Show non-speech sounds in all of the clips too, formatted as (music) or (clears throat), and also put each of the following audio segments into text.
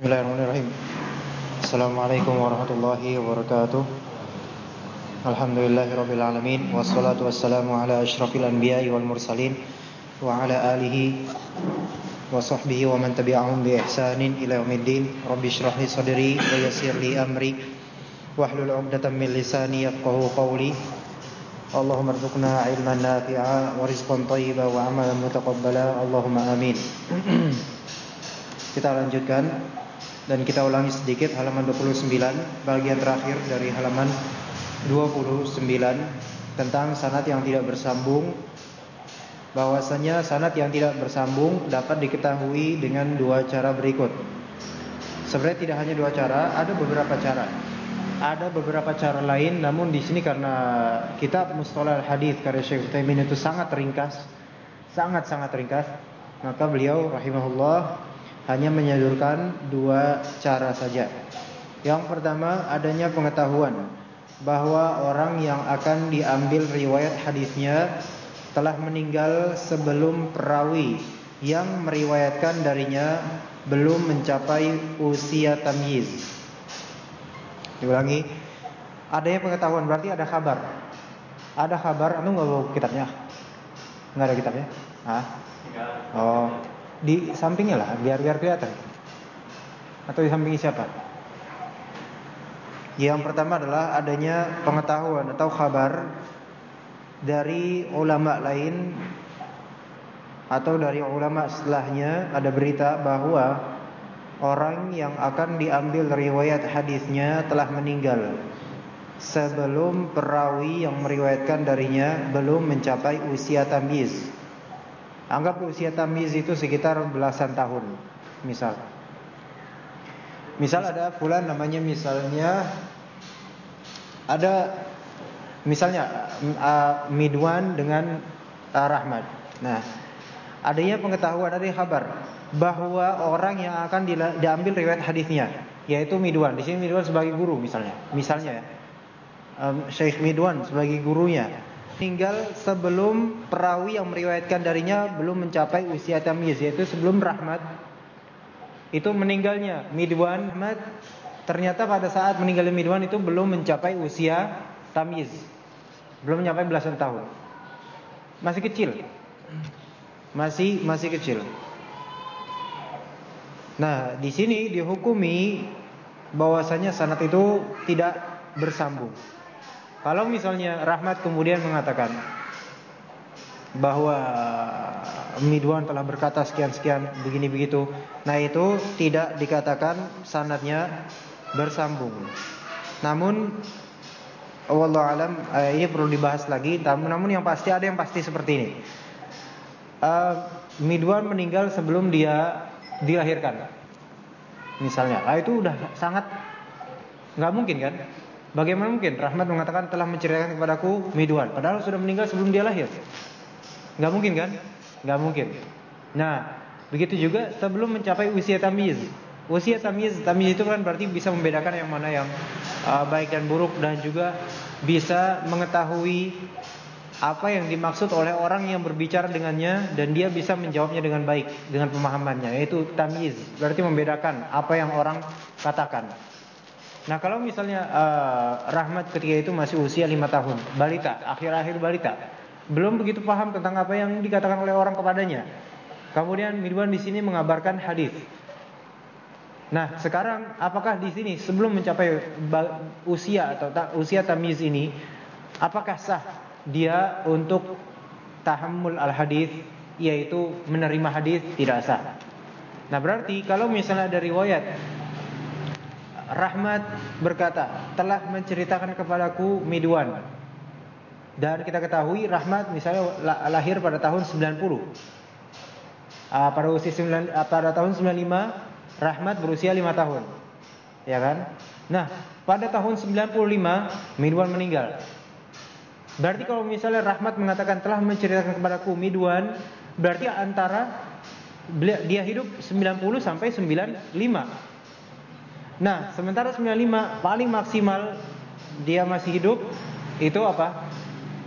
بسم الله الرحمن الرحيم السلام عليكم ورحمة الله وبركاته الحمد لله رب العالمين والصلاة والسلام على أشرف الأنبياء والمرسلين وعلى آله وصحبه ومن تبعهم بإحسان إلى يوم الدين رب اشرح لي صدري ويسر لي أمري واحلل عقدة من لساني يفقه قولي اللهم ارزقنا علما نافعا ورزقا طيبا وعملا متقبلا اللهم آمين Kita lanjutkan. Dan kita ulangi sedikit halaman 29 bagian terakhir dari halaman 29 tentang sanad yang tidak bersambung bahwasanya sanad yang tidak bersambung dapat diketahui dengan dua cara berikut. Sebenarnya tidak hanya dua cara, ada beberapa cara. Ada beberapa cara lain namun di sini karena kitab Mustalah Hadis karya Syekh Utsaimin itu sangat ringkas, sangat-sangat ringkas, maka beliau rahimahullah hanya menyodorkan dua cara saja. Yang pertama adanya pengetahuan bahwa orang yang akan diambil riwayat hadisnya telah meninggal sebelum perawi yang meriwayatkan darinya belum mencapai usia tamyiz. Diulangi. Adanya pengetahuan berarti ada kabar. Ada kabar, anu enggak bawa kitabnya? Enggak ada kitabnya? Ah. Oh. Di sampingnya lah, biar biar kelihatan. Atau di samping siapa? Yang pertama adalah adanya pengetahuan atau kabar dari ulama lain atau dari ulama setelahnya ada berita bahwa orang yang akan diambil riwayat hadisnya telah meninggal sebelum perawi yang meriwayatkan darinya belum mencapai usia tamyiz. Anggap usia tamyiz itu sekitar belasan tahun, misal. Misal ada fulan namanya misalnya ada misalnya uh, Midwan dengan uh, Rahmat. Nah, adanya pengetahuan ada kabar bahwa orang yang akan diambil riwayat hadisnya yaitu Midwan. Di sini Midwan sebagai guru misalnya. Misalnya ya. Um, Syekh Midwan sebagai gurunya tinggal sebelum perawi yang meriwayatkan darinya belum mencapai usia tamyiz yaitu sebelum Rahmat itu meninggalnya Midwan Rahmat ternyata pada saat meninggalnya Midwan itu belum mencapai usia tamyiz. Belum mencapai belasan tahun. Masih kecil. Masih masih kecil. Nah, di sini dihukumi bahwasanya sanad itu tidak bersambung. Kalau misalnya Rahmat kemudian mengatakan bahwa Midwan telah berkata sekian-sekian begini begitu, nah itu tidak dikatakan sanadnya bersambung. Namun Allah alam ini perlu dibahas lagi. Namun yang pasti ada yang pasti seperti ini. Uh, Midwan meninggal sebelum dia dilahirkan. Misalnya, ah itu udah sangat nggak mungkin kan? Bagaimana mungkin Rahmat mengatakan telah menceritakan kepadaku Midwan, padahal sudah meninggal sebelum dia lahir? Nggak mungkin kan? Nggak mungkin. Nah, begitu juga sebelum mencapai usia tamyiz. Usia tamyiz, tamyiz itu kan berarti bisa membedakan yang mana yang uh, baik dan buruk dan juga bisa mengetahui apa yang dimaksud oleh orang yang berbicara dengannya dan dia bisa menjawabnya dengan baik dengan pemahamannya yaitu tamyiz berarti membedakan apa yang orang katakan. Nah kalau misalnya uh, Rahmat ketika itu masih usia lima tahun balita akhir-akhir balita belum begitu paham tentang apa yang dikatakan oleh orang kepadanya. Kemudian Mirwan di sini mengabarkan hadis. Nah sekarang apakah di sini sebelum mencapai usia atau usia tamyiz ini apakah sah dia untuk tahammul al-hadis yaitu menerima hadis tidak sah. Nah, berarti kalau misalnya ada riwayat Rahmat berkata, telah menceritakan kepadaku Midwan. Dan kita ketahui Rahmat misalnya lahir pada tahun 90. Uh, pada usia 9, uh, pada tahun 95 Rahmat berusia 5 tahun. Ya kan? Nah, pada tahun 95 Midwan meninggal. Berarti kalau misalnya Rahmat mengatakan telah menceritakan kepadaku Midwan, berarti antara dia hidup 90 sampai 95. Nah, sementara 95 paling maksimal dia masih hidup itu apa?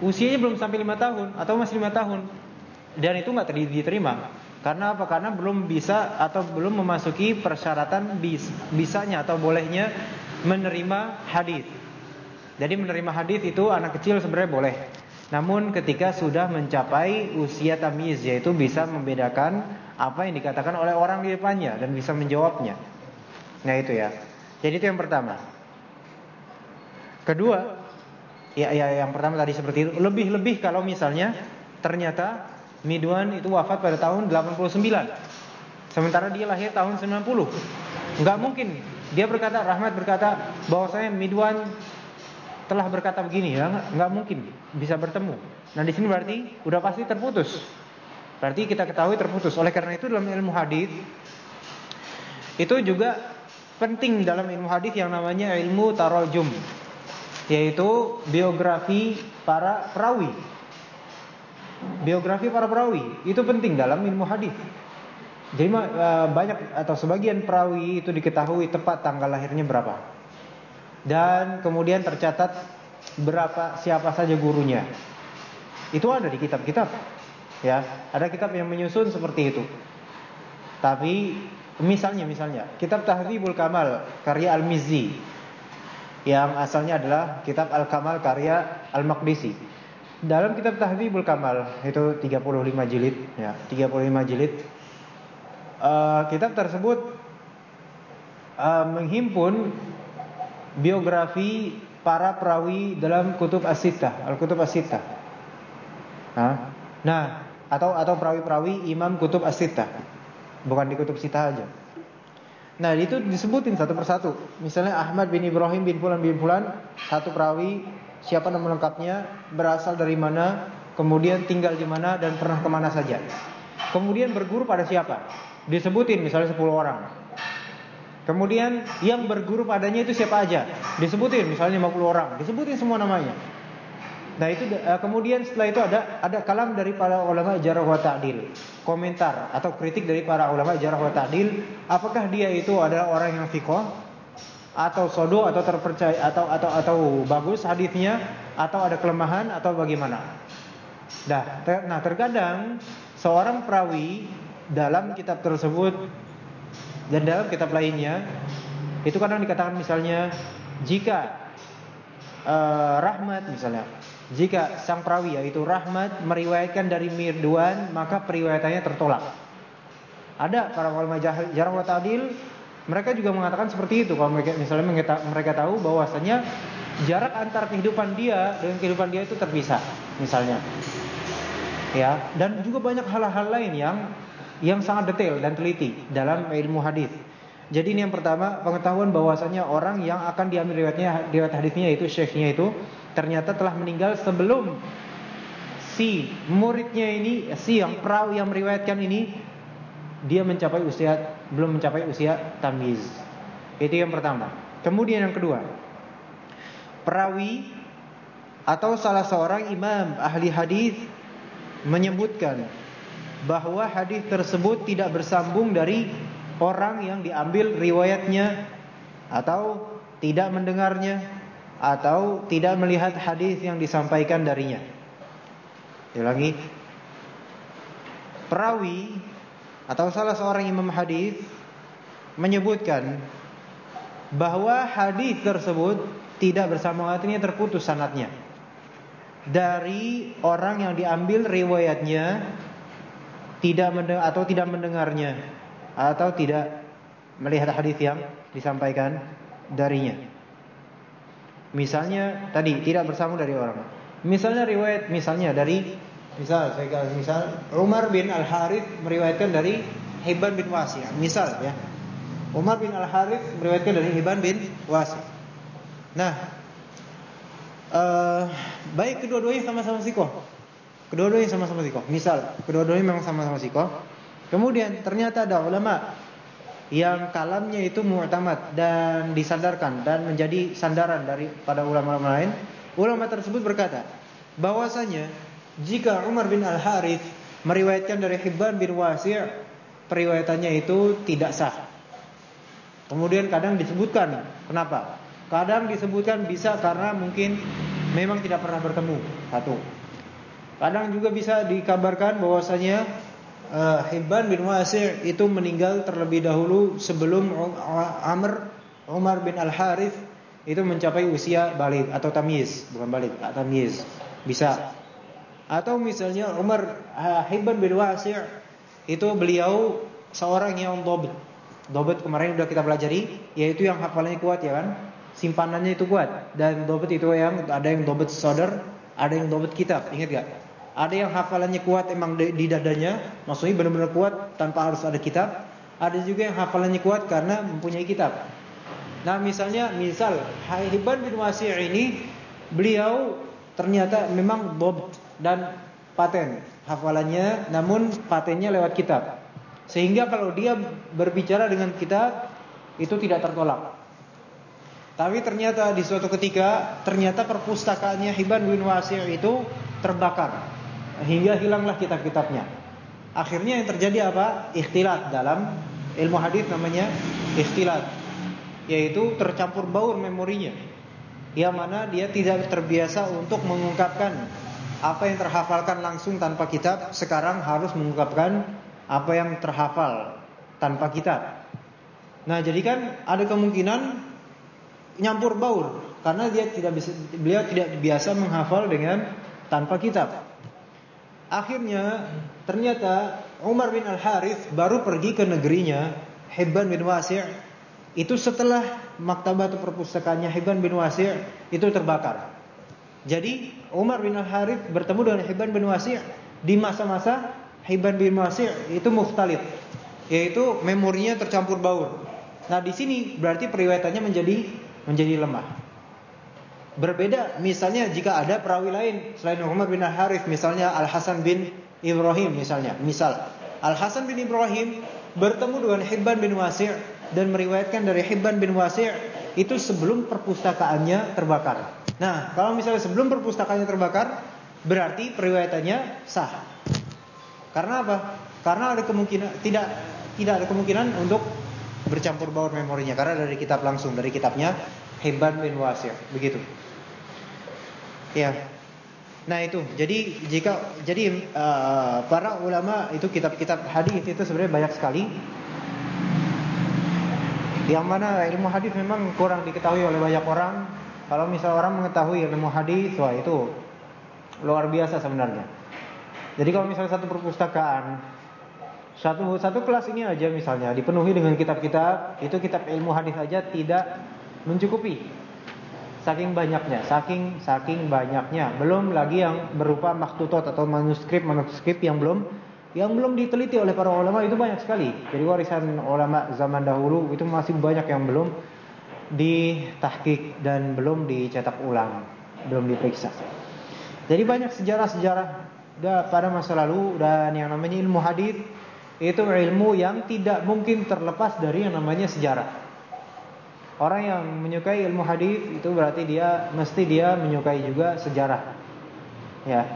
Usianya belum sampai 5 tahun atau masih 5 tahun. Dan itu nggak diterima. Karena apa? Karena belum bisa atau belum memasuki persyaratan bis, bisanya atau bolehnya menerima hadis. Jadi menerima hadis itu anak kecil sebenarnya boleh. Namun ketika sudah mencapai usia tamyiz yaitu bisa membedakan apa yang dikatakan oleh orang di depannya dan bisa menjawabnya. Nah itu ya. Jadi itu yang pertama. Kedua, ya, ya yang pertama tadi seperti itu. Lebih-lebih kalau misalnya ternyata Midwan itu wafat pada tahun 89. Sementara dia lahir tahun 90. Enggak mungkin. Dia berkata, Rahmat berkata bahwasanya Midwan telah berkata begini ya, enggak mungkin bisa bertemu. Nah, di sini berarti udah pasti terputus. Berarti kita ketahui terputus. Oleh karena itu dalam ilmu hadis itu juga penting dalam ilmu hadis yang namanya ilmu tarojum yaitu biografi para perawi biografi para perawi itu penting dalam ilmu hadis. Jadi eh, banyak atau sebagian perawi itu diketahui tepat tanggal lahirnya berapa. Dan kemudian tercatat berapa siapa saja gurunya. Itu ada di kitab-kitab. Ya, ada kitab yang menyusun seperti itu. Tapi misalnya misalnya kitab Tahdzibul Kamal karya Al-Mizzi yang asalnya adalah kitab Al-Kamal karya Al-Maqdisi. Dalam kitab Tahdzibul Kamal itu 35 jilid ya, 35 jilid. Uh, kitab tersebut uh, menghimpun biografi para perawi dalam kutub As-Sittah, Al-Kutub As-Sittah. Nah, nah, atau atau perawi-perawi Imam Kutub As-Sittah. Bukan di kutub Sittah aja. Nah, itu disebutin satu persatu. Misalnya Ahmad bin Ibrahim bin Fulan bin Fulan, satu perawi siapa nama lengkapnya, berasal dari mana, kemudian tinggal di mana dan pernah ke mana saja. Kemudian berguru pada siapa? Disebutin misalnya 10 orang. Kemudian yang berguru padanya itu siapa aja? Disebutin misalnya 50 orang, disebutin semua namanya. Nah itu eh, kemudian setelah itu ada ada kalam dari para ulama jarah wa ta'dil. Komentar atau kritik dari para ulama jarah wa ta'dil, apakah dia itu adalah orang yang fiqh atau sodo atau terpercaya atau atau atau bagus hadisnya atau ada kelemahan atau bagaimana. Nah, ter, nah terkadang seorang perawi dalam kitab tersebut dan dalam kitab lainnya itu kadang dikatakan misalnya jika uh, Rahmat misalnya jika sang perawi yaitu Rahmat meriwayatkan dari Mirduan maka periwayatannya tertolak. Ada para ulama jarah wa mereka juga mengatakan seperti itu kalau mereka misalnya mereka tahu bahwasanya jarak antar kehidupan dia dengan kehidupan dia itu terpisah misalnya. Ya, dan juga banyak hal-hal lain yang yang sangat detail dan teliti dalam ilmu hadis. Jadi ini yang pertama pengetahuan bahwasanya orang yang akan diambil riwayatnya riwayat hadisnya itu syekhnya itu ternyata telah meninggal sebelum si muridnya ini si yang perawi yang meriwayatkan ini dia mencapai usia belum mencapai usia tamyiz. Itu yang pertama. Kemudian yang kedua, perawi atau salah seorang imam ahli hadis menyebutkan bahwa hadis tersebut tidak bersambung dari orang yang diambil riwayatnya atau tidak mendengarnya atau tidak melihat hadis yang disampaikan darinya. Ulangi. Perawi atau salah seorang imam hadis menyebutkan bahwa hadis tersebut tidak bersama artinya terputus sanatnya dari orang yang diambil riwayatnya tidak atau tidak mendengarnya atau tidak melihat hadis yang disampaikan darinya. Misalnya tadi tidak bersama dari orang. Misalnya riwayat misalnya dari Misal saya misal Umar bin Al Harith meriwayatkan dari Hibban bin Wasi. Misal ya. Umar bin Al Harith meriwayatkan dari Hibban bin Wasi. Nah, uh, baik kedua-duanya sama-sama sikoh. Kedua-duanya sama-sama sikoh. Misal, kedua-duanya memang sama-sama sikoh. Kemudian ternyata ada ulama yang kalamnya itu mu'tamad dan disandarkan dan menjadi sandaran dari pada ulama-ulama lain. Ulama tersebut berkata bahwasanya jika Umar bin Al-Harith meriwayatkan dari Hibban bin Wasi' periwayatannya itu tidak sah. Kemudian kadang disebutkan, kenapa? Kadang disebutkan bisa karena mungkin memang tidak pernah bertemu. Satu. Kadang juga bisa dikabarkan bahwasanya uh, Hibban bin Wasi' itu meninggal terlebih dahulu sebelum Amr Umar bin Al Harith itu mencapai usia balik atau tamyiz, bukan balik, tamyiz. Bisa. Atau misalnya Umar uh, Hibban bin Wasi' itu beliau seorang yang dobet. Dobet kemarin sudah kita pelajari, yaitu yang hafalannya kuat ya kan? Simpanannya itu kuat. Dan dobet itu yang ada yang dobet sodar, ada yang dobet kitab. Ingat gak? Ada yang hafalannya kuat emang di, dadanya, maksudnya benar-benar kuat tanpa harus ada kitab. Ada juga yang hafalannya kuat karena mempunyai kitab. Nah, misalnya misal Hibban bin Wasi' ini beliau ternyata memang bob dan paten hafalannya namun patennya lewat kitab. Sehingga kalau dia berbicara dengan kita itu tidak tertolak. Tapi ternyata di suatu ketika ternyata perpustakaannya Hibban bin Wasi' itu terbakar hingga hilanglah kitab-kitabnya. Akhirnya yang terjadi apa? Ikhtilat dalam ilmu hadis namanya ikhtilat, yaitu tercampur baur memorinya. Yang mana dia tidak terbiasa untuk mengungkapkan apa yang terhafalkan langsung tanpa kitab, sekarang harus mengungkapkan apa yang terhafal tanpa kitab. Nah, jadi kan ada kemungkinan nyampur baur karena dia tidak bisa beliau tidak biasa menghafal dengan tanpa kitab. Akhirnya ternyata Umar bin Al Harith baru pergi ke negerinya Hibban bin Wasi' itu setelah maktabah atau perpustakaannya Hibban bin Wasi' itu terbakar. Jadi Umar bin Al Harith bertemu dengan Hibban bin Wasi' di masa-masa Hibban bin Wasi' itu mukhtalif, yaitu memorinya tercampur baur. Nah, di sini berarti periwayatannya menjadi menjadi lemah. Berbeda misalnya jika ada perawi lain selain Umar bin Al-Harith misalnya Al-Hasan bin Ibrahim misalnya. Misal Al-Hasan bin Ibrahim bertemu dengan Hibban bin Wasi' dan meriwayatkan dari Hibban bin Wasi' itu sebelum perpustakaannya terbakar. Nah, kalau misalnya sebelum perpustakaannya terbakar berarti periwayatannya sah. Karena apa? Karena ada kemungkinan tidak tidak ada kemungkinan untuk bercampur baur memorinya karena dari kitab langsung dari kitabnya Hibban bin Wasi' begitu. Ya. Nah itu, jadi jika jadi uh, para ulama itu kitab-kitab hadis itu sebenarnya banyak sekali. Yang mana ilmu hadis memang kurang diketahui oleh banyak orang. Kalau misal orang mengetahui ilmu hadis, wah itu luar biasa sebenarnya. Jadi kalau misalnya satu perpustakaan satu satu kelas ini aja misalnya dipenuhi dengan kitab-kitab, itu kitab ilmu hadis aja tidak mencukupi. Saking banyaknya, saking saking banyaknya. Belum lagi yang berupa maktutot atau manuskrip manuskrip yang belum yang belum diteliti oleh para ulama itu banyak sekali. Jadi warisan ulama zaman dahulu itu masih banyak yang belum ditahkik dan belum dicetak ulang, belum diperiksa. Jadi banyak sejarah-sejarah pada masa lalu dan yang namanya ilmu hadis itu ilmu yang tidak mungkin terlepas dari yang namanya sejarah. Orang yang menyukai ilmu hadis itu berarti dia mesti dia menyukai juga sejarah. Ya.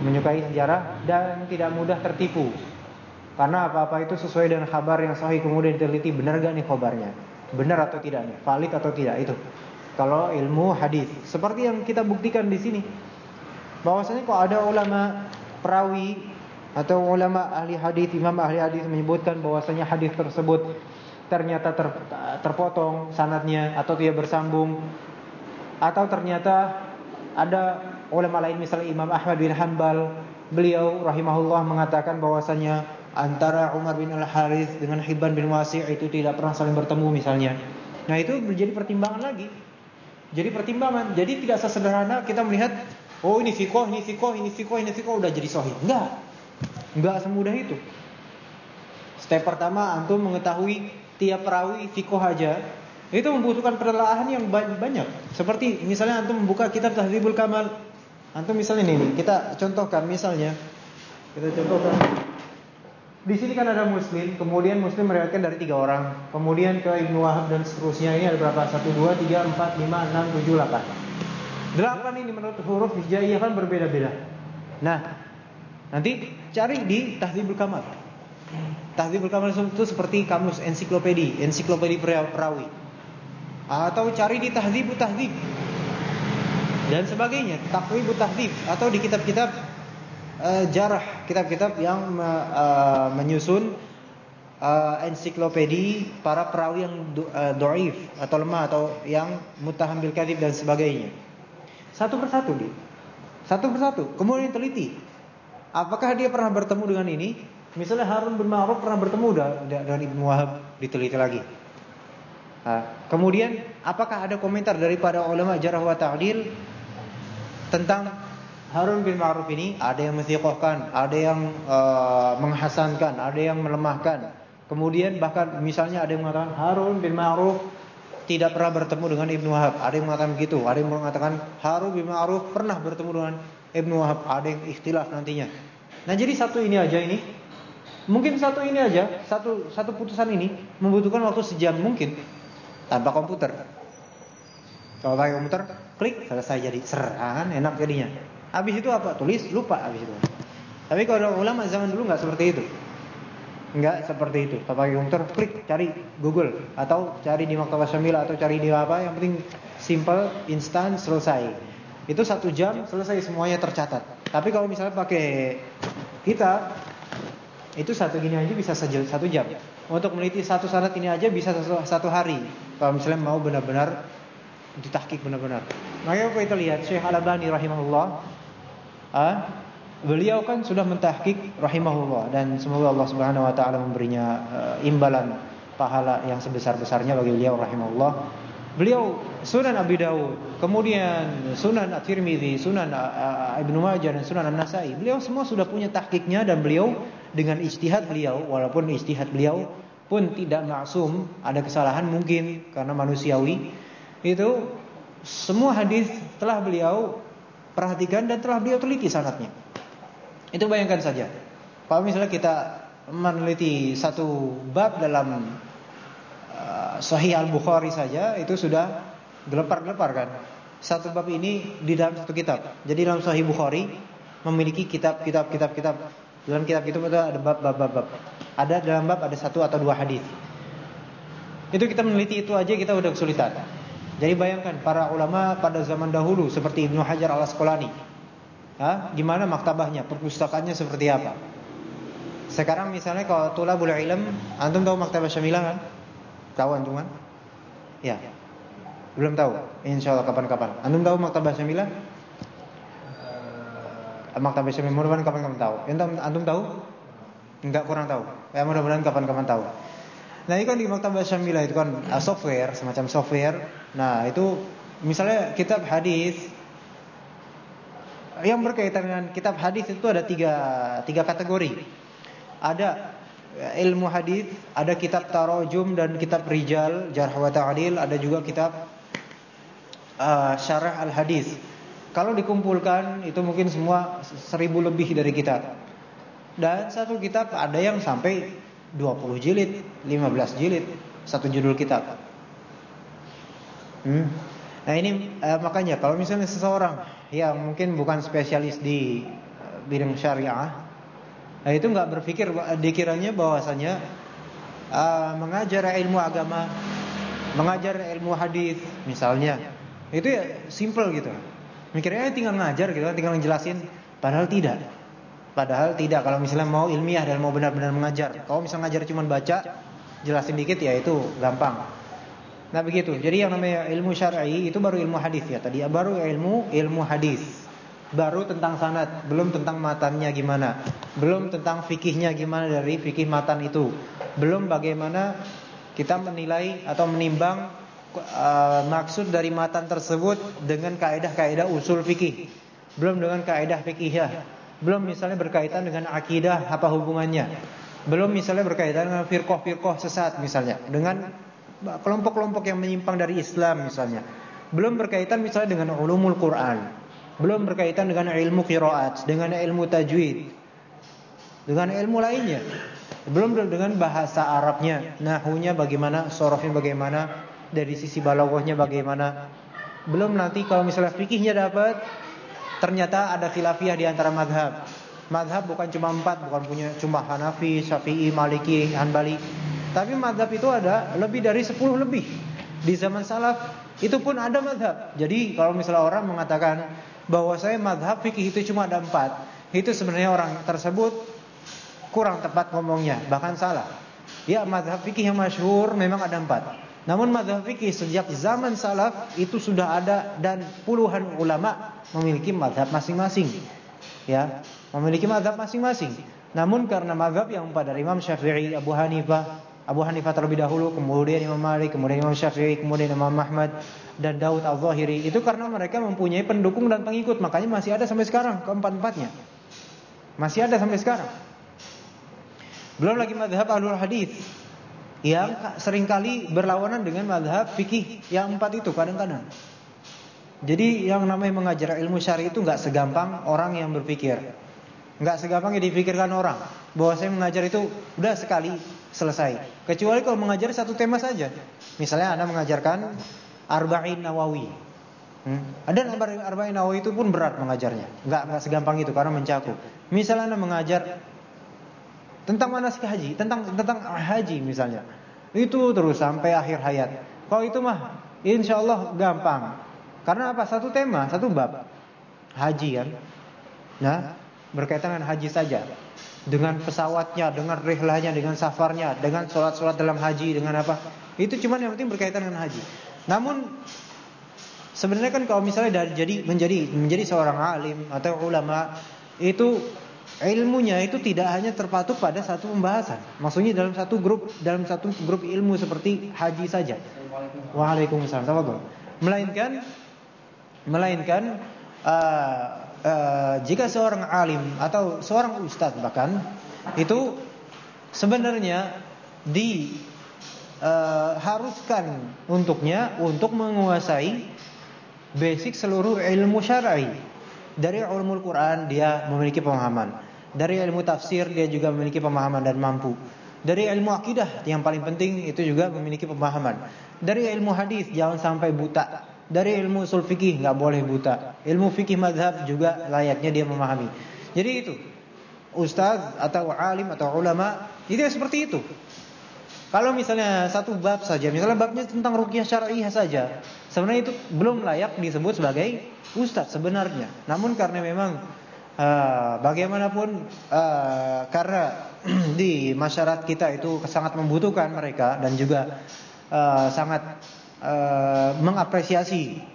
Menyukai sejarah dan tidak mudah tertipu. Karena apa-apa itu sesuai dengan kabar yang sahih kemudian diteliti benar gak nih kabarnya? Benar atau tidak nih? Valid atau tidak itu. Kalau ilmu hadis. Seperti yang kita buktikan di sini. Bahwasanya kok ada ulama perawi atau ulama ahli hadis, imam ahli hadis menyebutkan bahwasanya hadis tersebut ternyata ter, terpotong sanatnya atau tidak bersambung atau ternyata ada ulama lain misalnya Imam Ahmad bin Hanbal beliau rahimahullah mengatakan bahwasanya antara Umar bin Al Harith dengan Hibban bin Wasi' itu tidak pernah saling bertemu misalnya. Nah, itu menjadi pertimbangan lagi. Jadi pertimbangan. Jadi tidak sesederhana kita melihat oh ini fikoh, ini fikoh, ini fikoh, ini fikoh udah jadi sahih. Enggak. Enggak semudah itu. Step pertama antum mengetahui tiap perawi fikoh aja itu membutuhkan penelaahan yang banyak. Seperti misalnya antum membuka kitab Tahdzibul Kamal. Antum misalnya ini, kita contohkan misalnya kita contohkan di sini kan ada Muslim, kemudian Muslim meriwayatkan dari tiga orang, kemudian ke Ibnu Wahab dan seterusnya ini ada berapa? Satu, dua, tiga, empat, lima, enam, tujuh, delapan. Delapan ini menurut huruf hijaiyah kan berbeda-beda. Nah, nanti cari di Tahdzibul Kamal. Tahdzibul Kamal itu seperti kamus ensiklopedi, ensiklopedi perawi. Atau cari di Tahdzibu Tahdzib dan sebagainya, Taqwibu Tahdzib atau di kitab-kitab uh, jarah, kitab-kitab yang uh, menyusun uh, ensiklopedi para perawi yang uh, doif atau lemah atau yang mutahambil kadib dan sebagainya. Satu persatu dia. Satu persatu. Kemudian teliti. Apakah dia pernah bertemu dengan ini? Misalnya Harun bin Ma'ruf pernah bertemu dengan Ibnu Wahab, diteliti lagi. Kemudian apakah ada komentar daripada ulama jarah wa ta'dil tentang Harun bin Ma'ruf ini? Ada yang mensiqahkan, ada yang uh, menghasankan, ada yang melemahkan. Kemudian bahkan misalnya ada yang mengatakan Harun bin Ma'ruf tidak pernah bertemu dengan Ibnu Wahab. Ada yang mengatakan begitu, ada yang mengatakan Harun bin Ma'ruf pernah bertemu dengan Ibnu Wahab. Ada yang ikhtilaf nantinya. Nah, jadi satu ini aja ini Mungkin satu ini aja, satu satu putusan ini membutuhkan waktu sejam mungkin tanpa komputer. Kalau pakai komputer, klik selesai jadi serangan enak jadinya. Habis itu apa? Tulis lupa habis itu. Tapi kalau ulama zaman dulu nggak seperti itu. Enggak seperti itu. Kalau pakai komputer, klik cari Google atau cari di Maktabah Syamila atau cari di apa, yang penting simple, instan, selesai. Itu satu jam selesai semuanya tercatat. Tapi kalau misalnya pakai kita itu satu gini aja bisa satu jam. Untuk meneliti satu sanad ini aja bisa satu, hari. Kalau misalnya mau benar-benar ditahkik benar-benar. Makanya kita lihat Syekh Al-Albani rahimahullah. Ah, beliau kan sudah mentahkik rahimahullah dan semoga Allah Subhanahu wa taala memberinya uh, imbalan pahala yang sebesar-besarnya bagi beliau rahimahullah. Beliau Sunan Abi Dawud, kemudian Sunan At-Tirmidzi, Sunan uh, Ibnu Majah dan Sunan An-Nasai. Beliau semua sudah punya tahkiknya dan beliau dengan istihad beliau, walaupun istihad beliau pun tidak maksum, ada kesalahan mungkin karena manusiawi. Itu semua hadis telah beliau perhatikan dan telah beliau teliti sanatnya. Itu bayangkan saja. Kalau misalnya kita meneliti satu bab dalam Sahih Al-Bukhari saja itu sudah gelepar-gelepar kan. Satu bab ini di dalam satu kitab. Jadi dalam Sahih Bukhari memiliki kitab-kitab kitab-kitab. Dalam kitab itu ada bab-bab-bab. Ada dalam bab ada satu atau dua hadis. Itu kita meneliti itu aja kita udah kesulitan. Jadi bayangkan para ulama pada zaman dahulu seperti Ibnu Hajar Al Asqalani. Ha? Gimana maktabahnya, perpustakaannya seperti apa? Sekarang misalnya kalau tulabul ilm, antum tahu maktabah Syamilah kan? Tahu antum kan? Ya. Belum tahu. Insya Allah kapan-kapan. Antum tahu Maktabah Syamilah? Maktabah Syamilah mudah-mudahan kapan-kapan tahu. Antum, antum tahu? Enggak kurang tahu. Ya mudah-mudahan kapan-kapan tahu. Nah, ini kan di Maktabah Syamilah itu kan uh, software, semacam software. Nah, itu misalnya kitab hadis yang berkaitan dengan kitab hadis itu ada tiga, tiga kategori. Ada ilmu hadis, ada kitab tarojum dan kitab rijal, jarh wa ta'dil, ada juga kitab uh, syarah al-hadis. Kalau dikumpulkan itu mungkin semua seribu lebih dari kitab. Dan satu kitab ada yang sampai 20 jilid, 15 jilid, satu judul kitab. Hmm. Nah ini uh, makanya kalau misalnya seseorang yang mungkin bukan spesialis di uh, bidang syariah Nah, itu nggak berpikir dikiranya bahwasanya uh, mengajar ilmu agama, mengajar ilmu hadis misalnya. Itu ya simple gitu. Mikirnya tinggal ngajar gitu, tinggal ngejelasin, padahal tidak. Padahal tidak kalau misalnya mau ilmiah dan mau benar-benar mengajar. Kalau misalnya ngajar cuma baca, jelasin dikit ya itu gampang. Nah begitu. Jadi yang namanya ilmu syar'i itu baru ilmu hadis ya. Tadi baru ilmu ilmu hadis baru tentang sanad, belum tentang matannya gimana, belum tentang fikihnya gimana dari fikih matan itu, belum bagaimana kita menilai atau menimbang uh, maksud dari matan tersebut dengan kaedah-kaedah usul fikih, belum dengan kaedah fikihnya, belum misalnya berkaitan dengan akidah apa hubungannya, belum misalnya berkaitan dengan firqah-firqah sesat misalnya, dengan kelompok-kelompok yang menyimpang dari Islam misalnya, belum berkaitan misalnya dengan ulumul Quran. Belum berkaitan dengan ilmu qiraat, dengan ilmu tajwid, dengan ilmu lainnya. Belum dengan bahasa Arabnya, nahunya bagaimana, sorofnya bagaimana, dari sisi balaghahnya bagaimana. Belum nanti kalau misalnya fikihnya dapat, ternyata ada khilafiyah di antara madhab. Madhab bukan cuma empat, bukan punya cuma Hanafi, Syafi'i, Maliki, Hanbali. Tapi madhab itu ada lebih dari sepuluh lebih. Di zaman salaf itu pun ada madhab. Jadi kalau misalnya orang mengatakan bahwa saya madhab fikih itu cuma ada empat. itu sebenarnya orang tersebut kurang tepat ngomongnya, bahkan salah. Ya, mazhab fikih yang masyhur memang ada empat. Namun mazhab fikih sejak zaman salaf itu sudah ada dan puluhan ulama memiliki mazhab masing-masing. Ya, memiliki mazhab masing-masing. Namun karena mazhab yang pada Imam Syafi'i, Abu Hanifah, Abu Hanifah terlebih dahulu, kemudian Imam Malik, kemudian Imam Syafi'i, kemudian Imam Ahmad dan Daud Al-Zahiri. Itu karena mereka mempunyai pendukung dan pengikut, makanya masih ada sampai sekarang keempat-empatnya. Masih ada sampai sekarang. Belum lagi madhab alul hadis yang sering kali berlawanan dengan madhab fikih yang empat itu kadang-kadang. Jadi yang namanya mengajar ilmu syari itu nggak segampang orang yang berpikir, nggak segampang yang dipikirkan orang. Bahwa saya mengajar itu udah sekali selesai. Kecuali kalau mengajar satu tema saja. Misalnya anda mengajarkan arba'in nawawi. Hmm. Ada arba'in nawawi itu pun berat mengajarnya. Nggak nggak segampang itu karena mencakup. Misalnya anda mengajar tentang manasik haji, tentang tentang haji misalnya. Itu terus sampai akhir hayat. Kalau itu mah insya Allah gampang. Karena apa? Satu tema, satu bab. Haji kan. Nah, berkaitan dengan haji saja. Dengan pesawatnya, dengan rihlahnya, dengan safarnya, dengan sholat-sholat dalam haji, dengan apa. Itu cuma yang penting berkaitan dengan haji. Namun sebenarnya kan kalau misalnya dari jadi menjadi menjadi seorang alim atau ulama itu ilmunya itu tidak hanya terpatuk pada satu pembahasan. Maksudnya dalam satu grup dalam satu grup ilmu seperti haji saja. Waalaikumsalam. Tafadhol. Melainkan melainkan uh, uh, jika seorang alim atau seorang ustadz bahkan itu sebenarnya di uh, haruskan untuknya untuk menguasai basic seluruh ilmu syar'i. Dari ilmu Quran dia memiliki pemahaman. Dari ilmu tafsir dia juga memiliki pemahaman dan mampu. Dari ilmu akidah yang paling penting itu juga memiliki pemahaman. Dari ilmu hadis jangan sampai buta. Dari ilmu usul fikih nggak boleh buta. Ilmu fikih madhab juga layaknya dia memahami. Jadi itu ustaz atau alim atau ulama itu seperti itu. Kalau misalnya satu bab saja, misalnya babnya tentang rukyah syariah saja, sebenarnya itu belum layak disebut sebagai ustaz sebenarnya. Namun karena memang uh, bagaimanapun uh, karena (clears throat) di masyarakat kita itu sangat membutuhkan mereka dan juga uh, sangat uh, mengapresiasi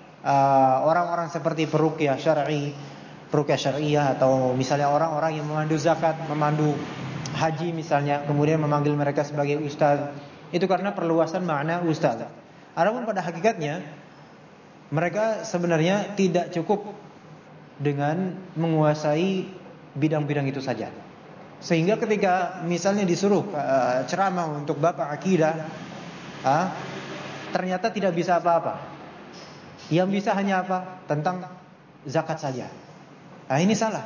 orang-orang uh, seperti perukyah syar'i, perukyah syariah atau misalnya orang-orang yang memandu zakat, memandu haji misalnya, kemudian memanggil mereka sebagai ustaz. Itu karena perluasan makna ustaz. Adapun pada hakikatnya mereka sebenarnya tidak cukup dengan menguasai bidang-bidang itu saja. Sehingga ketika misalnya disuruh uh, ceramah untuk bapak akidah, uh, ternyata tidak bisa apa-apa. Yang bisa hanya apa? Tentang zakat saja. Nah ini salah.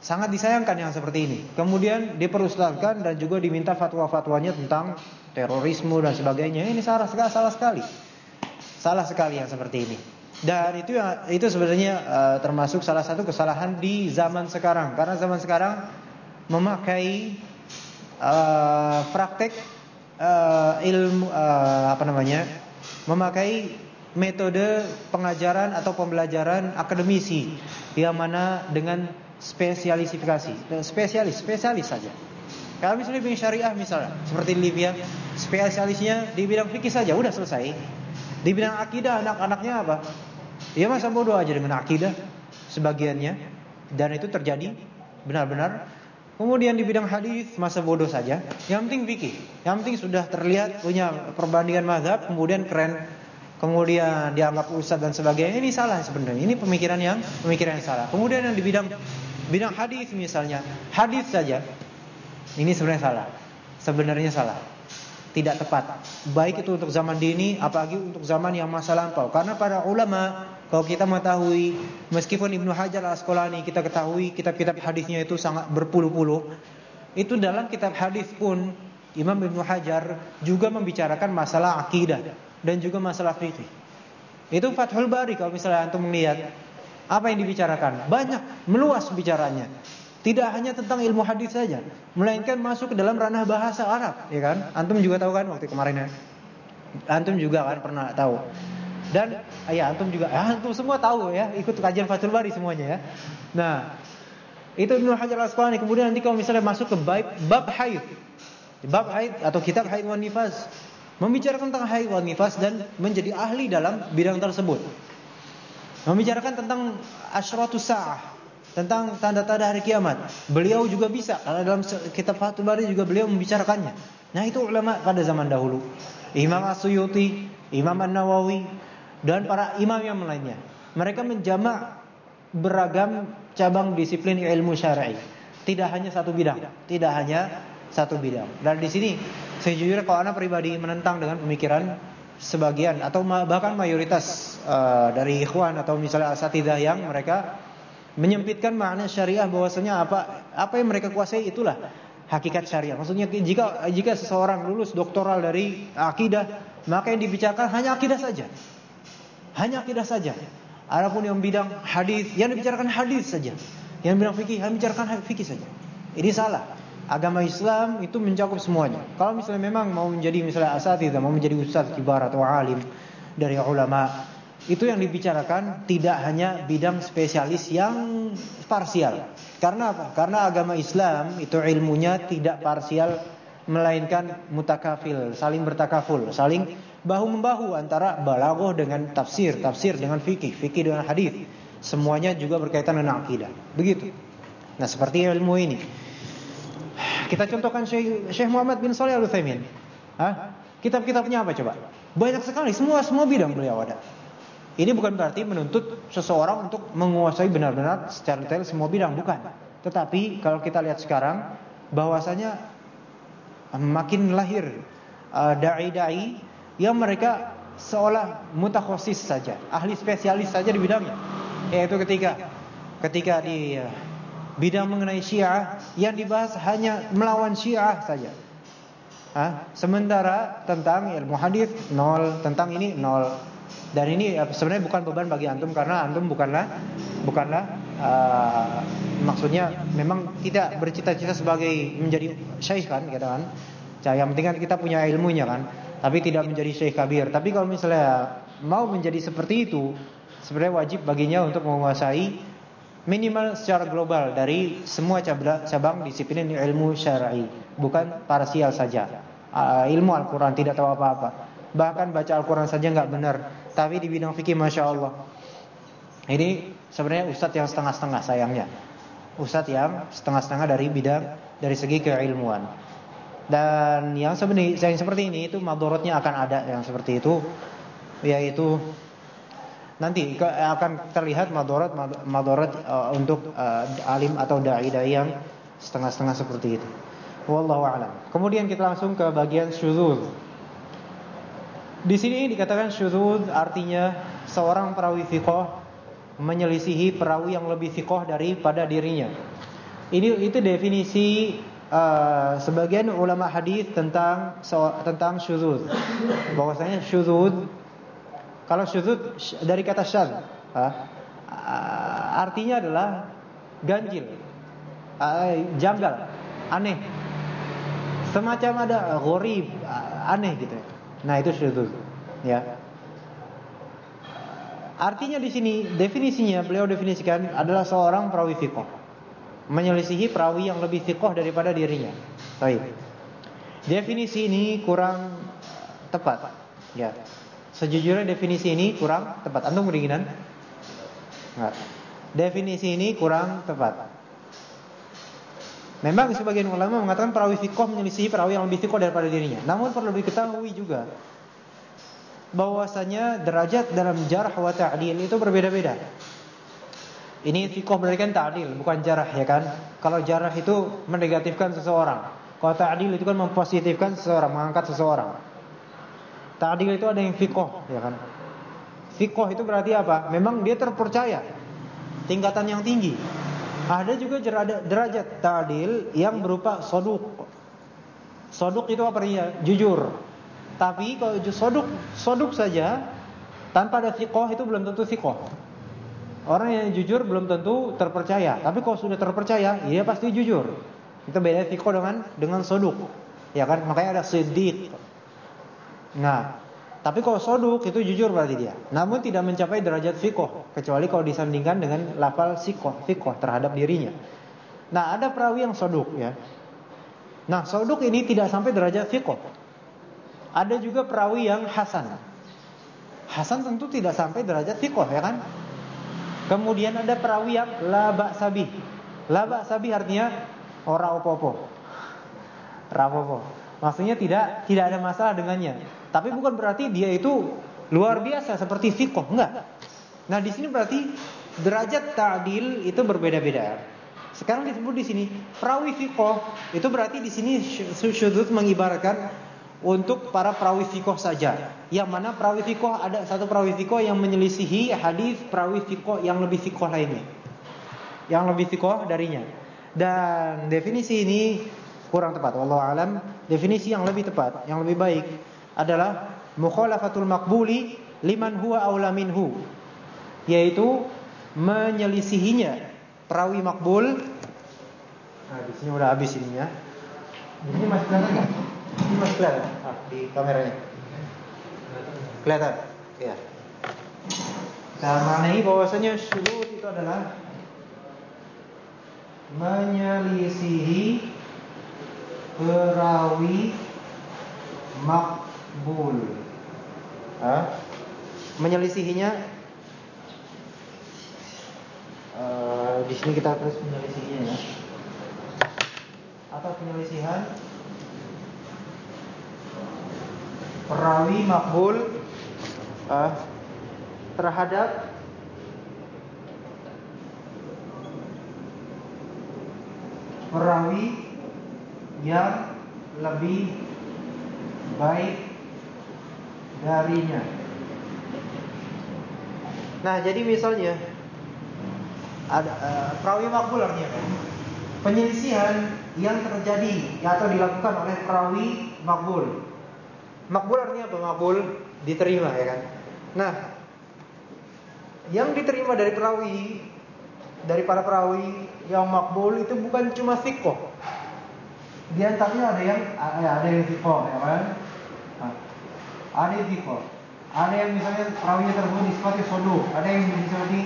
Sangat disayangkan yang seperti ini. Kemudian diperustahkan dan juga diminta fatwa-fatwanya tentang terorisme dan sebagainya. Ini salah, salah sekali. Salah sekali yang seperti ini. Dan itu itu sebenarnya uh, termasuk salah satu kesalahan di zaman sekarang karena zaman sekarang memakai uh, praktek uh, ilmu uh, apa namanya? memakai metode pengajaran atau pembelajaran akademisi yang mana dengan spesialisifikasi, spesialis, spesialis saja. Kalau misalnya bidang syariah misalnya, seperti Libya, spesialisnya di bidang fikih saja, udah selesai. Di bidang akidah anak-anaknya apa? Ya masa bodoh aja dengan akidah sebagiannya dan itu terjadi benar-benar. Kemudian di bidang hadis masa bodoh saja. Yang penting fikih. Yang penting sudah terlihat punya perbandingan mazhab, kemudian keren, kemudian dianggap ustaz dan sebagainya. Ini salah sebenarnya. Ini pemikiran yang pemikiran yang salah. Kemudian yang di bidang bidang hadis misalnya, hadis saja. Ini sebenarnya salah. Sebenarnya salah tidak tepat. Baik itu untuk zaman dini, apalagi untuk zaman yang masa lampau. Karena para ulama, kalau kita mengetahui, meskipun Ibnu Hajar al Asqalani kita ketahui kitab-kitab hadisnya itu sangat berpuluh-puluh, itu dalam kitab hadis pun Imam Ibnu Hajar juga membicarakan masalah akidah dan juga masalah fikih. Itu Fathul Bari kalau misalnya antum melihat apa yang dibicarakan, banyak meluas bicaranya. Tidak hanya tentang ilmu hadis saja, melainkan masuk ke dalam ranah bahasa Arab, ya kan? Antum juga tahu kan waktu kemarin ya. Antum juga kan pernah tahu. Dan ya antum juga, ya, antum semua tahu ya, ikut kajian Fathul Bari semuanya ya. Nah, Itu Ibnu Hajar Al-Asqalani. Kemudian nanti kalau misalnya masuk ke bab bab haid. Bab haid atau kitab haid wan nifas membicarakan tentang haid wan nifas dan menjadi ahli dalam bidang tersebut. Membicarakan tentang asyratus sa'ah, tentang tanda-tanda hari kiamat. Beliau juga bisa karena dalam kitab Fathul Bari juga beliau membicarakannya. Nah, itu ulama pada zaman dahulu. Imam As-Suyuti, Imam An-Nawawi dan para imam yang lainnya. Mereka menjamak beragam cabang disiplin ilmu syar'i. Tidak hanya satu bidang, tidak hanya satu bidang. Dan di sini sejujurnya kalau anak pribadi menentang dengan pemikiran sebagian atau bahkan mayoritas uh, dari ikhwan atau misalnya asatidah yang mereka menyempitkan makna syariah bahwasanya apa apa yang mereka kuasai itulah hakikat syariah. Maksudnya jika jika seseorang lulus doktoral dari akidah, maka yang dibicarakan hanya akidah saja. Hanya akidah saja. Adapun yang bidang hadis, yang dibicarakan hadis saja. Yang bidang fikih, yang dibicarakan fikih saja. Ini salah. Agama Islam itu mencakup semuanya. Kalau misalnya memang mau menjadi misalnya asatidah, mau menjadi ustaz kibar atau alim dari ulama, itu yang dibicarakan tidak hanya bidang spesialis yang parsial. Karena apa? Karena agama Islam itu ilmunya tidak parsial melainkan mutakafil, saling bertakaful, saling bahu membahu antara balaghah dengan tafsir, tafsir dengan fikih, fikih dengan hadis. Semuanya juga berkaitan dengan akidah. Begitu. Nah, seperti ilmu ini. Kita contohkan Syekh, Muhammad bin Shalih Al-Utsaimin. Hah? Kitab-kitabnya apa coba? Banyak sekali, semua semua bidang beliau ada. Ini bukan berarti menuntut seseorang untuk menguasai benar-benar secara detail semua bidang, bukan. Tetapi kalau kita lihat sekarang bahwasanya makin lahir uh, dai-dai yang mereka seolah mutakhosis saja, ahli spesialis saja di bidangnya. Yaitu ketika ketika di uh, bidang mengenai Syiah yang dibahas hanya melawan Syiah saja. Hah? Sementara tentang ilmu hadis nol, tentang ini nol. Dan ini uh, sebenarnya bukan beban bagi antum karena antum bukanlah bukanlah uh, maksudnya memang tidak bercita-cita sebagai menjadi syekh kan, kata kan. Yang penting kan kita punya ilmunya kan tapi tidak menjadi syekh kabir. Tapi kalau misalnya mau menjadi seperti itu, sebenarnya wajib baginya untuk menguasai minimal secara global dari semua cabang disiplin ilmu syar'i, bukan parsial saja. Uh, ilmu Al-Qur'an tidak tahu apa-apa. Bahkan baca Al-Qur'an saja nggak benar, tapi di bidang fikih Masya Allah. Ini sebenarnya ustadz yang setengah-setengah sayangnya. Ustadz yang setengah-setengah dari bidang dari segi keilmuan. Dan yang sebenarnya yang seperti ini itu madorotnya akan ada yang seperti itu yaitu nanti akan terlihat madorot madorot uh, untuk uh, alim atau dai dai yang setengah-setengah seperti itu. Wallahu a'lam. Kemudian kita langsung ke bagian syuzuz. Di sini dikatakan syuzuz artinya seorang perawi fiqh menyelisihi perawi yang lebih fiqh daripada dirinya. Ini itu definisi uh, sebagian ulama hadis tentang so, tentang syuzud. Bahwasanya syuzud kalau syuzud dari kata syad, uh, artinya adalah ganjil, uh, janggal, aneh. Semacam ada gharib, uh, aneh gitu. Nah, itu syuzud, ya. Artinya di sini definisinya beliau definisikan adalah seorang perawi fiqh menyelisihi perawi yang lebih fiqh daripada dirinya. Baik. Definisi ini kurang tepat. Ya. Sejujurnya definisi ini kurang tepat. Antum berikinan? Enggak. Definisi ini kurang tepat. Memang sebagian ulama mengatakan perawi fiqh menyelisihi perawi yang lebih fiqh daripada dirinya. Namun perlu diketahui juga bahwasanya derajat dalam jarh wa ta'dil itu berbeda-beda. Ini fikoh berikan ta'dil, bukan jarah ya kan? Kalau jarah itu menegatifkan seseorang. Kalau ta'dil itu kan mempositifkan seseorang, mengangkat seseorang. Ta'dil itu ada yang fikoh, ya kan? Fikoh itu berarti apa? Memang dia terpercaya. Tingkatan yang tinggi. Ada juga derajat ta'dil yang berupa soduk. Soduk itu apa ya? Jujur. Tapi kalau soduk, soduk saja tanpa ada fikoh itu belum tentu fikoh. Orang yang jujur belum tentu terpercaya, tapi kalau sudah terpercaya, dia pasti jujur. Itu beda fikoh dengan dengan soduk. Ya kan? Makanya ada siddiq. Nah, tapi kalau soduk itu jujur berarti dia. Namun tidak mencapai derajat fikoh, kecuali kalau disandingkan dengan lafal sikoh, fikoh terhadap dirinya. Nah, ada perawi yang soduk ya. Nah, soduk ini tidak sampai derajat fiqh. Ada juga perawi yang hasan. Hasan tentu tidak sampai derajat fiqh ya kan? Kemudian ada perawi yang la ba'sabi. La ba'sabi artinya ora opo-opo. Rapopo. Maksudnya tidak tidak ada masalah dengannya. Tapi bukan berarti dia itu luar biasa seperti fiqh, enggak. Nah, di sini berarti derajat ta'dil itu berbeda-beda. Sekarang disebut di sini perawi fiqh itu berarti di sini syudzuz mengibaratkan untuk para perawi fiqh saja. Yang mana perawi fiqh ada satu perawi fiqh yang menyelisihi hadis perawi fiqh yang lebih fiqh lainnya. Yang lebih fiqh darinya. Dan definisi ini kurang tepat. Wallahu alam. Definisi yang lebih tepat, yang lebih baik adalah mukhalafatul maqbuli liman huwa aula minhu. Yaitu menyelisihinya perawi makbul. Nah, di sini udah habis ininya. Di sini masih kelihatan nggak? Ini masih kelihatan ah, di kameranya. Kelihatan? Ya. Nah, ini bahwasanya syurut itu adalah menyelisihi perawi makbul. Ah, menyelisihinya? Uh, di sini kita terus penyelisihannya ya. Atau penyelisihan? Perawi makbul uh, terhadap perawi yang lebih baik darinya. Nah, jadi misalnya ada uh, perawi makbul artinya kan? Penyelisihan yang terjadi atau dilakukan oleh perawi makbul. Makbul artinya? Makbul diterima ya kan. Nah, yang diterima dari perawi dari para perawi yang makbul itu bukan cuma sikoh. Di antaranya ada yang ada yang sikoh ya kan. Ada sikoh. Ada yang misalnya perawinya tersebut disebut sodu, ada yang disebut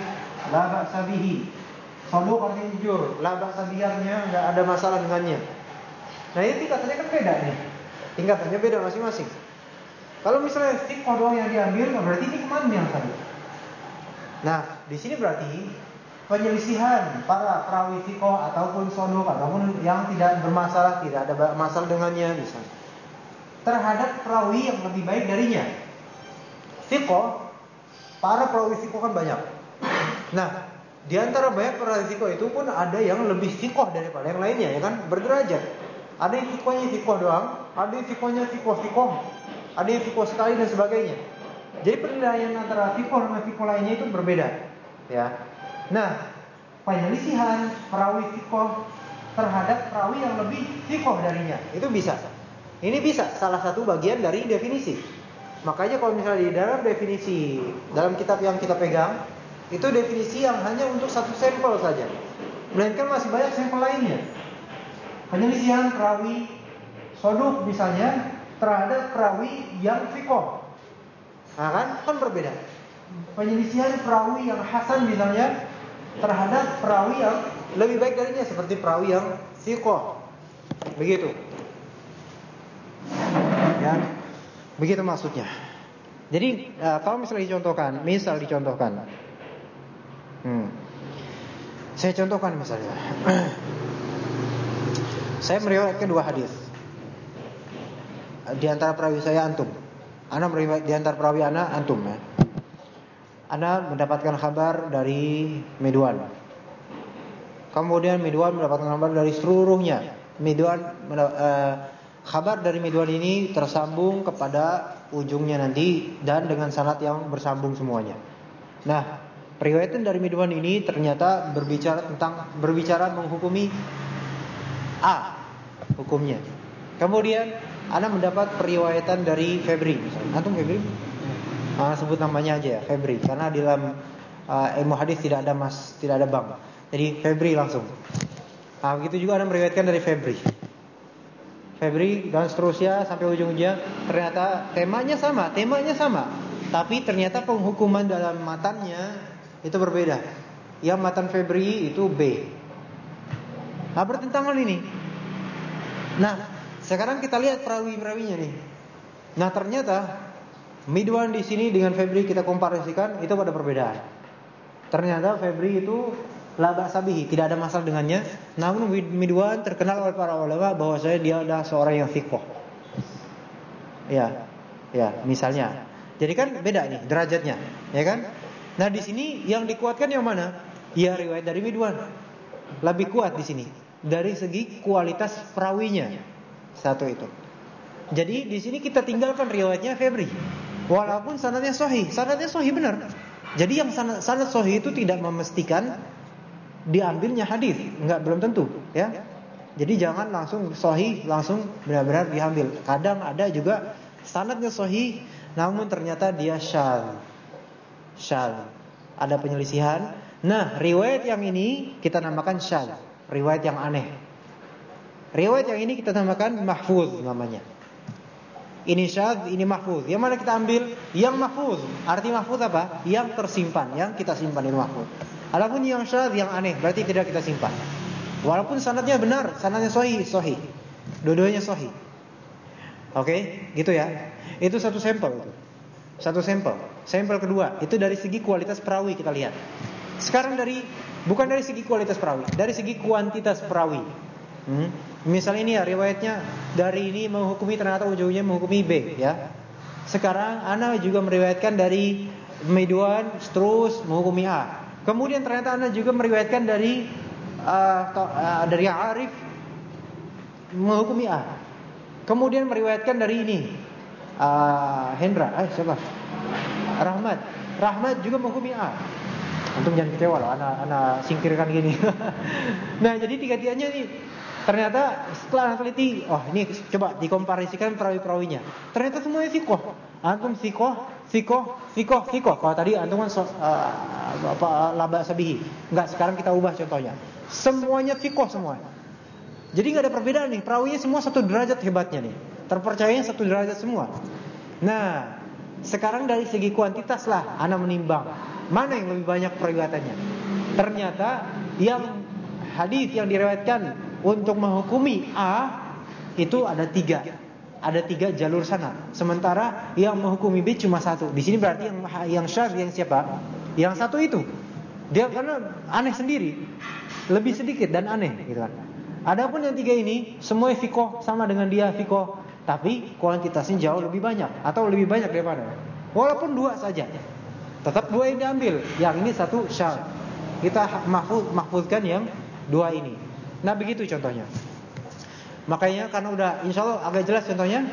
la sabihi. Saduq artinya jujur, la sabiharnya enggak ada masalah dengannya. Nah, ini tingkatannya kan beda nih. Tingkatannya beda masing-masing. Kalau misalnya istiqomah doang yang diambil, berarti ini ke mana yang tadi? Nah, di sini berarti penyelisihan para perawi fikoh ataupun sonok ataupun yang tidak bermasalah, tidak ada masalah dengannya misalnya. Terhadap perawi yang lebih baik darinya. Fikoh, para perawi fikoh kan banyak. Nah, di antara banyak para fikoh itu pun ada yang lebih fikoh daripada yang lainnya, ya kan? Berderajat. Ada yang fikohnya fikoh doang, ada yang fikohnya fikoh fikoh, ada yang fikoh sekali dan sebagainya. Jadi penilaian antara fikoh dengan fikoh lainnya itu berbeda, ya. Nah, penyelisihan perawi fikoh terhadap perawi yang lebih fikoh darinya itu bisa. Ini bisa salah satu bagian dari definisi. Makanya kalau misalnya di dalam definisi dalam kitab yang kita pegang itu definisi yang hanya untuk satu sampel saja. Melainkan masih banyak sampel lainnya. Penyelisihan perawi soduk misalnya terhadap perawi yang fikoh. Nah kan, kan berbeda. Penyelisihan perawi yang hasan misalnya terhadap perawi yang lebih baik darinya seperti perawi yang fikoh. Begitu. Ya, begitu maksudnya. Jadi eh, kalau misalnya dicontohkan, misal dicontohkan, Hmm. Saya contohkan misalnya. (clears throat) saya meriwayatkan dua hadis. Di antara perawi saya antum. Ana meriwayat di antara perawi ana antum ya. Ana mendapatkan kabar dari Meduan. Kemudian Meduan mendapatkan kabar dari seluruhnya. Meduan uh, kabar dari Meduan ini tersambung kepada ujungnya nanti dan dengan sanad yang bersambung semuanya. Nah, Periwayatan dari Midwan ini ternyata berbicara tentang berbicara menghukumi A hukumnya. Kemudian Anda mendapat periwayatan dari Febri misalnya. Antum Febri? Ah, sebut namanya aja ya, Febri. Karena di dalam uh, ilmu hadis tidak ada mas, tidak ada bang. Jadi Febri langsung. Nah, begitu juga Anda meriwayatkan dari Febri. Febri dan seterusnya sampai ujung-ujungnya ternyata temanya sama, temanya sama. Tapi ternyata penghukuman dalam matanya itu berbeda. Yang matan Febri itu B. Nah, bertentangan ini. Nah, sekarang kita lihat perawi-perawinya nih. Nah, ternyata Midwan di sini dengan Febri kita komparasikan itu ada perbedaan. Ternyata Febri itu laba sabihi, tidak ada masalah dengannya. Namun Midwan terkenal oleh para ulama bahwa saya dia adalah seorang yang fikoh. Ya, ya, misalnya. Jadi kan beda nih derajatnya, ya kan? Nah di sini yang dikuatkan yang mana? Ya riwayat dari Midwan. Lebih kuat di sini dari segi kualitas perawinya. Satu itu. Jadi di sini kita tinggalkan riwayatnya Febri. Walaupun sanadnya sahih, sanadnya sahih benar. Jadi yang sanad, sahih itu tidak memastikan diambilnya hadis, enggak belum tentu, ya. Jadi jangan langsung sahih langsung benar-benar diambil. Kadang ada juga sanadnya sahih namun ternyata dia syal. Syal. Ada penyelisihan. Nah, riwayat yang ini kita namakan syal, riwayat yang aneh. Riwayat yang ini kita namakan mahfuz namanya. Ini syad, ini mahfuz. Yang mana kita ambil? Yang mahfuz. Arti mahfuz apa? Yang tersimpan, yang kita simpan itu mahfuz. Adapun yang syad, yang aneh, berarti tidak kita simpan. Walaupun sanadnya benar, sanadnya sahih, sahih. Dua-duanya sahih. Oke, okay? gitu ya. Itu satu sampel. Satu sampel. Sampel kedua, itu dari segi kualitas perawi kita lihat. Sekarang dari bukan dari segi kualitas perawi, dari segi kuantitas perawi. Hmm? Misalnya ini ya riwayatnya dari ini menghukumi ternyata ujungnya menghukumi B ya. Sekarang Ana juga meriwayatkan dari Midwan terus menghukumi A. Kemudian ternyata Ana juga meriwayatkan dari uh, uh, dari Arif menghukumi A. Kemudian meriwayatkan dari ini uh, Hendra, eh siapa? Rahmat. Rahmat juga menghukumi A. Untuk jangan kecewa loh, anak anak singkirkan gini. (laughs) nah, jadi tiga-tiganya ini Ternyata setelah teliti, oh ini coba dikomparasikan perawi-perawinya. Ternyata semuanya fikoh. Antum fikoh, fikoh, fikoh, fikoh. Kalau tadi antum kan so, uh, apa laba sabihi. Enggak, sekarang kita ubah contohnya. Semuanya fikoh semua. Jadi nggak ada perbedaan nih. Perawinya semua satu derajat hebatnya nih. Terpercaya satu derajat semua. Nah, sekarang dari segi kuantitas lah, anak menimbang mana yang lebih banyak periwayatannya. Ternyata yang hadis yang diriwayatkan untuk menghukumi A itu ada tiga, ada tiga jalur sana. Sementara yang menghukumi B cuma satu. Di sini berarti yang yang syar yang siapa? Yang satu itu. Dia karena aneh sendiri, lebih sedikit dan aneh, gitu kan. Adapun yang tiga ini semua fikoh sama dengan dia fikoh, tapi kuantitasnya jauh lebih banyak atau lebih banyak daripada. Walaupun dua saja, tetap dua yang diambil. Yang ini satu syar. Kita mahfuz mahfuzkan yang dua ini. Nah begitu contohnya. Makanya karena udah insya Allah agak jelas contohnya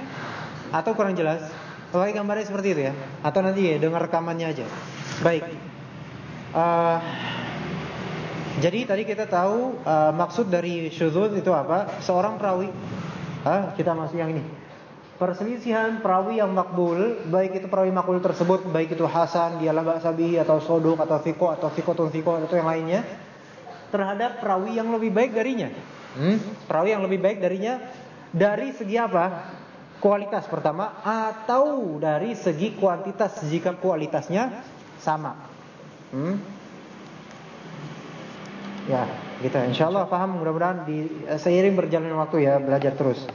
atau kurang jelas. Pakai gambarnya seperti itu ya. Atau nanti ya dengar rekamannya aja. Baik. Uh, jadi tadi kita tahu uh, maksud dari syuzud itu apa? Seorang perawi. Uh, kita masih yang ini. Perselisihan perawi yang makbul, baik itu perawi makbul tersebut, baik itu Hasan, dia laba sabihi atau soduk atau fiko atau fikotun fiko atau yang lainnya terhadap perawi yang lebih baik darinya. Hmm? Perawi yang lebih baik darinya dari segi apa? Kualitas pertama atau dari segi kuantitas jika kualitasnya sama. Hmm? Ya, gitu. Insya Allah paham. Mudah-mudahan di seiring berjalannya waktu ya belajar terus.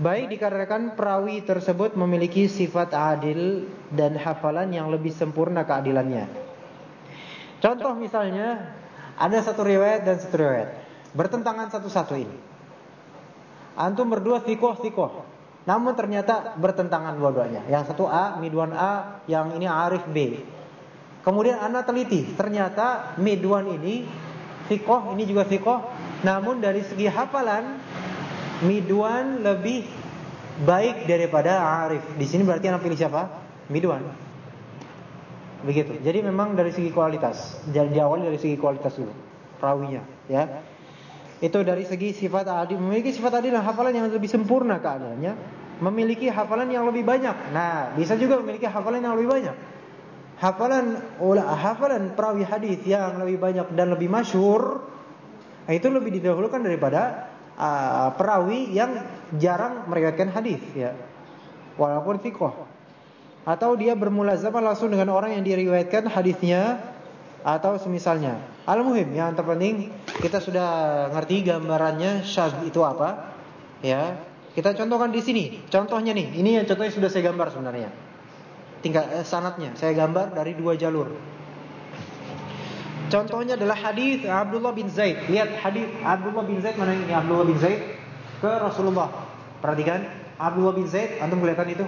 Baik dikarenakan perawi tersebut memiliki sifat adil dan hafalan yang lebih sempurna keadilannya. Contoh misalnya ada satu riwayat dan satu riwayat. Bertentangan satu-satu ini. Antum berdua fikoh. Namun ternyata bertentangan dua-duanya. Yang satu A, midwan A, yang ini Arif B. Kemudian Anda teliti, ternyata midwan ini fikoh, ini juga fikoh. Namun dari segi hafalan, midwan lebih baik daripada Arif. Di sini berarti Anda pilih siapa? Midwan. Begitu. Jadi memang dari segi kualitas. Diawali dari segi kualitas dulu. Perawinya, ya. Itu dari segi sifat adil, memiliki sifat adil dan hafalan yang lebih sempurna keadaannya, memiliki hafalan yang lebih banyak. Nah, bisa juga memiliki hafalan yang lebih banyak. Hafalan hafalan perawi hadis yang lebih banyak dan lebih masyhur itu lebih didahulukan daripada uh, perawi yang jarang meriwayatkan hadis ya. Walaupun fiqh atau dia bermulazamah langsung dengan orang yang diriwayatkan hadisnya atau semisalnya. Al-muhim yang terpenting kita sudah ngerti gambarannya syadz itu apa. Ya. Kita contohkan di sini. Contohnya nih, ini yang contohnya sudah saya gambar sebenarnya. Tinggal eh, sanatnya saya gambar dari dua jalur. Contohnya adalah hadis Abdullah bin Zaid. Lihat hadis Abdullah bin Zaid mana ini Abdullah bin Zaid ke Rasulullah. Perhatikan Abdullah bin Zaid, antum kelihatan itu?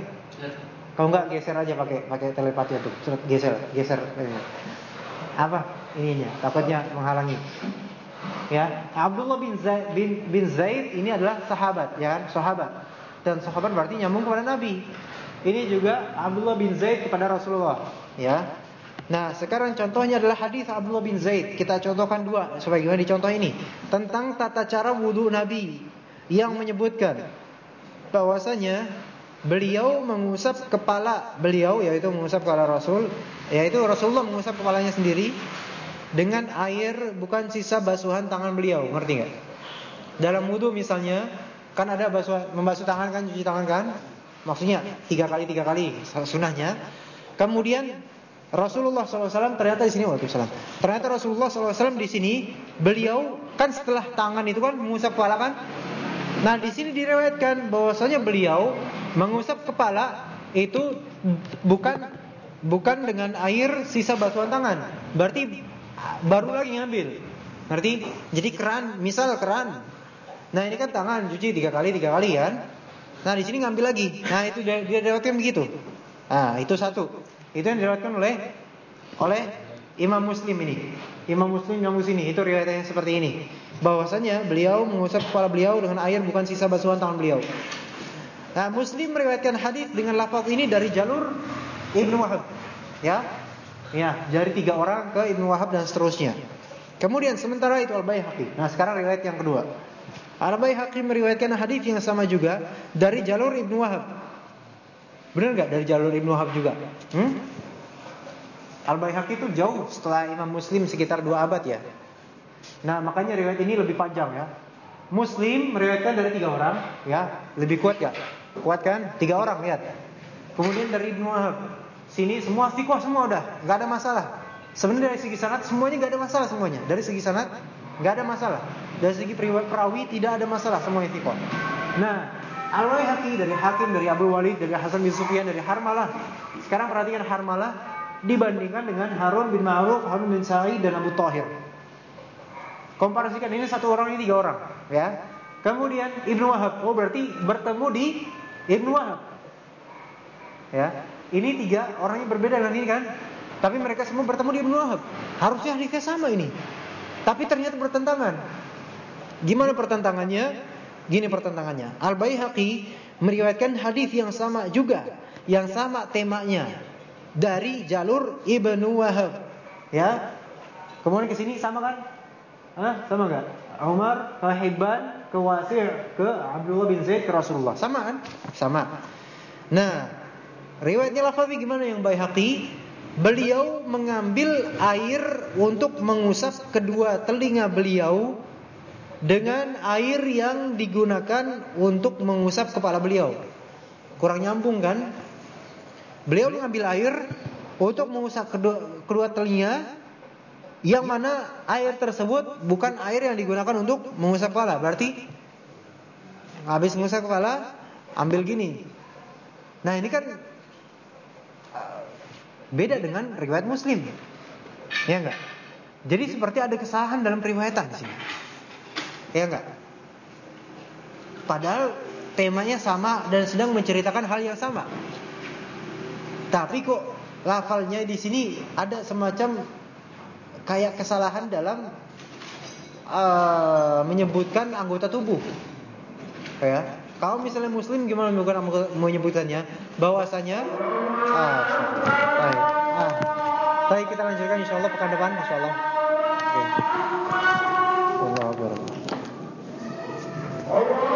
Kalau enggak geser aja pakai pakai telepati tuh. Geser, geser. Apa ininya? Takutnya menghalangi. Ya, Abdullah bin Zaid, bin, bin Zaid ini adalah sahabat, ya kan? Sahabat. Dan sahabat berarti nyambung kepada Nabi. Ini juga Abdullah bin Zaid kepada Rasulullah, ya. Nah, sekarang contohnya adalah hadis Abdullah bin Zaid. Kita contohkan dua sebagaimana di contoh ini tentang tata cara wudhu Nabi yang menyebutkan bahwasanya beliau mengusap kepala beliau yaitu mengusap kepala Rasul, yaitu Rasulullah mengusap kepalanya sendiri dengan air bukan sisa basuhan tangan beliau, ngerti nggak? Dalam wudhu misalnya kan ada basuh membasuh tangan kan cuci tangan kan? Maksudnya tiga kali tiga kali sunahnya. Kemudian Rasulullah SAW ternyata di sini salam. Ternyata Rasulullah SAW di sini beliau kan setelah tangan itu kan mengusap kepala kan. Nah di sini direwetkan bahwasanya beliau mengusap kepala itu bukan bukan dengan air sisa basuhan tangan. Berarti baru lagi ngambil. Ngerti? Jadi keran, misal keran. Nah ini kan tangan cuci tiga kali tiga kali kan. Nah di sini ngambil lagi. Nah itu dia direwetkan begitu. Nah itu satu. Itu yang diriwayatkan oleh oleh Imam Muslim ini. Imam Muslim yang sini itu riwayatnya seperti ini. Bahwasanya beliau mengusap kepala beliau dengan air bukan sisa basuhan tangan beliau. Nah, Muslim meriwayatkan hadis dengan lafaz ini dari jalur Ibnu Wahab. Ya. Ya, dari tiga orang ke Ibnu Wahab dan seterusnya. Kemudian sementara itu Al-Baihaqi. Nah, sekarang riwayat yang kedua. Al-Baihaqi meriwayatkan hadis yang sama juga dari jalur Ibnu Wahab. Benar nggak dari jalur Ibnu Wahab juga? Hmm? Al Baihaqi itu jauh setelah Imam Muslim sekitar dua abad ya. Nah makanya riwayat ini lebih panjang ya. Muslim meriwayatkan dari tiga orang ya, lebih kuat ya. Kuat kan? Tiga orang lihat. Kemudian dari Ibnu Wahab. Sini semua fikoh semua udah, nggak ada masalah. Sebenarnya dari segi sanad semuanya nggak ada masalah semuanya. Dari segi sanad nggak ada masalah. Dari segi perawi tidak ada masalah semuanya fikoh. Nah, Al-Waihaqi dari Hakim, dari Abu Walid, dari Hasan bin Sufyan, dari Harmalah. Sekarang perhatikan Harmalah dibandingkan dengan Harun bin Ma'ruf, Harun bin Sa'id dan Abu Tahir. Komparasikan ini satu orang ini tiga orang, ya. Kemudian Ibnu Wahab, oh berarti bertemu di Ibnu Wahab. Ya. Ini tiga orang yang berbeda dengan ini kan? Tapi mereka semua bertemu di Ibnu Wahab. Harusnya hadisnya sama ini. Tapi ternyata bertentangan. Gimana pertentangannya? Gini pertentangannya. Al-Baihaqi meriwayatkan hadis yang sama juga, yang sama temanya dari jalur Ibnu Wahab. Ya. Kemudian ke sini sama kan? Hah? Sama enggak? Umar ke Hibban, ke Wasi' ke Abdullah bin Zaid ke Rasulullah. Sama kan? Sama. Nah, riwayatnya Lafazi gimana yang Baihaqi? Beliau mengambil air untuk mengusap kedua telinga beliau dengan air yang digunakan untuk mengusap kepala beliau. Kurang nyambung kan? Beliau mengambil air untuk mengusap kedua, kedua telinga yang mana air tersebut bukan air yang digunakan untuk mengusap kepala. Berarti habis mengusap kepala ambil gini. Nah, ini kan beda dengan riwayat Muslim. Ya enggak? Jadi seperti ada kesalahan dalam periwayatan di sini. Ya enggak? Padahal temanya sama dan sedang menceritakan hal yang sama. Tapi kok lafalnya di sini ada semacam kayak kesalahan dalam uh, menyebutkan anggota tubuh. Ya. Kalau misalnya muslim gimana menyebutkannya? Bahwasanya ah, baik. Ah. Baik, kita lanjutkan insyaallah pekan depan insyaallah. Oke. Okay. Allah